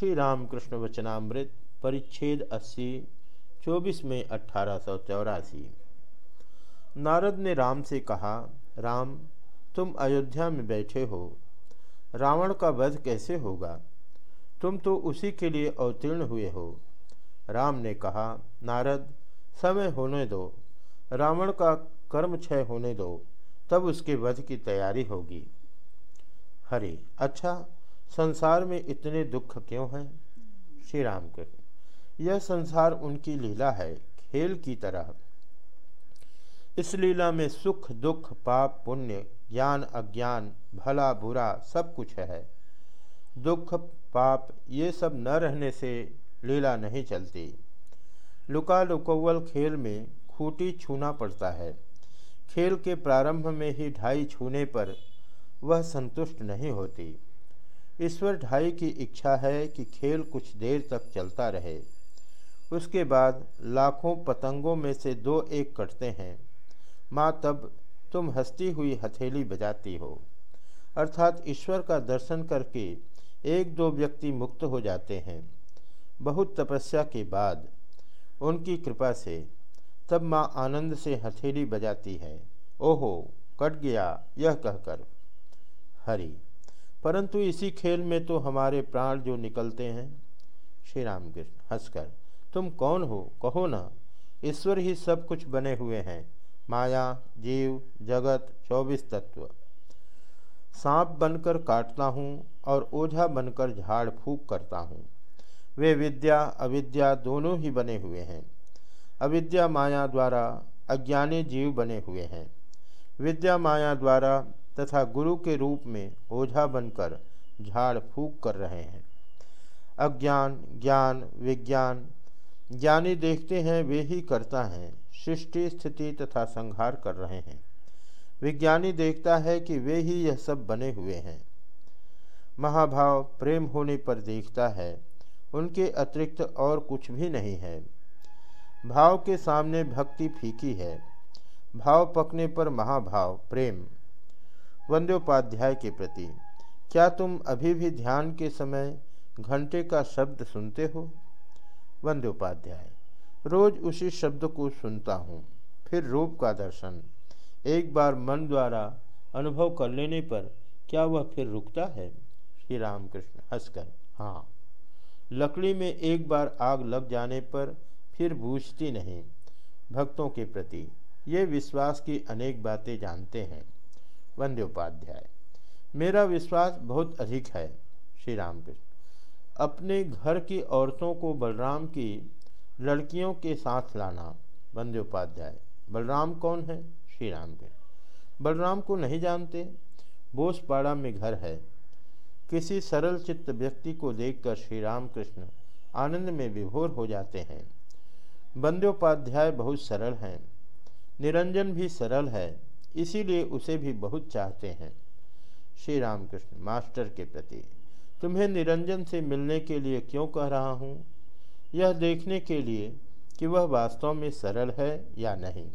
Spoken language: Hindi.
श्री रामकृष्ण वचनामृत, परिच्छेद 80 24 मई अठारह सौ चौरासी। नारद ने राम से कहा, राम, तुम अयोध्या में बैठे हो। रावण का वध कैसे होगा? तुम तो उसी के लिए अवतीर्ण हुए हो। राम ने कहा, नारद, समय होने दो। रावण का कर्म क्षय होने दो। तब उसके वध की तैयारी होगी। हरे अच्छा संसार में इतने दुख क्यों हैं? श्री राम कृष्ण यह संसार उनकी लीला है, खेल की तरह। इस लीला में सुख, दुख, पाप, पुण्य, ज्ञान, अज्ञान, भला, बुरा सब कुछ है। दुख, पाप, ये सब न रहने से लीला नहीं चलती। लुका लुकौवल खेल में खूटी छूना पड़ता है। खेल के प्रारंभ में ही ढाई छूने पर वह संतुष्ट नहीं होती। ईश्वर ढाई की इच्छा है कि खेल कुछ देर तक चलता रहे। उसके बाद लाखों पतंगों में से दो एक कटते हैं। माँ, तब तुम हंसती हुई हथेली बजाती हो। अर्थात ईश्वर का दर्शन करके एक दो व्यक्ति मुक्त हो जाते हैं। बहुत तपस्या के बाद उनकी कृपा से तब माँ आनंद से हथेली बजाती है। ओहो, कट गया, यह कहकर। हरि। परंतु इसी खेल में तो हमारे प्राण जो निकलते हैं, श्री राम कृष्ण हंसकर, तुम कौन हो? कहो ना। ईश्वर ही सब कुछ बने हुए हैं। माया, जीव, जगत, चौबीस तत्व। सांप बनकर काटता हूँ और ओझा बनकर झाड़ फूक करता हूँ। वे विद्या, अविद्या दोनों ही बने हुए हैं। अविद्या माया द्वारा अज्ञानी जीव बने हुए हैं। विद्या माया द्वारा तथा गुरु के रूप में ओझा बनकर झाड़ फूक कर रहे हैं। अज्ञान, ज्ञान, विज्ञान, ज्ञानी देखते हैं, वे ही करता हैं, सृष्टि, स्थिति तथा संहार कर रहे हैं। विज्ञानी देखता है कि वे ही यह सब बने हुए हैं। महाभाव प्रेम होने पर देखता है, उनके अतिरिक्त और कुछ भी नहीं है। भाव के सामने भक्ति फीकी है, भाव पकने पर महाभाव प्रेम। वंद्योपाध्याय के प्रति। क्या तुम अभी भी ध्यान के समय घंटे का शब्द सुनते हो? वंद्योपाध्याय रोज उसी शब्द को सुनता हूँ, फिर रूप का दर्शन। एक बार मन द्वारा अनुभव कर लेने पर क्या वह फिर रुकता है? श्री राम कृष्ण हंसकर हाँ। लकड़ी में एक बार आग लग जाने पर फिर बूझती नहीं। भक्तों के प्रति ये विश्वास की अनेक बातें जानते हैं। वंद्योपाध्याय मेरा विश्वास बहुत अधिक है, श्री राम कृष्ण अपने घर की औरतों को बलराम की लड़कियों के साथ लाना वंद्योपाध्याय बलराम कौन है? श्री राम के बलराम को नहीं जानते? बोसपाड़ा में घर है। किसी सरल चित्त व्यक्ति को देखकर श्री राम कृष्ण आनंद में विभोर हो जाते हैं। बंदोपाध्याय बहुत सरल हैं। निरंजन भी सरल है। इसीलिए उसे भी बहुत चाहते हैं। श्री राम कृष्ण मास्टर के प्रति, तुम्हें निरंजन से मिलने के लिए क्यों कह रहा हूँ? यह देखने के लिए कि वह वास्तव में सरल है या नहीं।